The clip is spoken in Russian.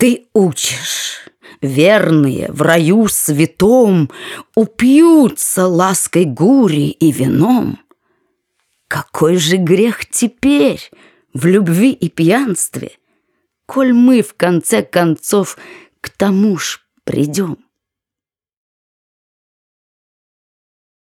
Ты учишь, верные в раю святом Упьются лаской гури и вином. Какой же грех теперь в любви и пьянстве, Коль мы в конце концов к тому ж придем?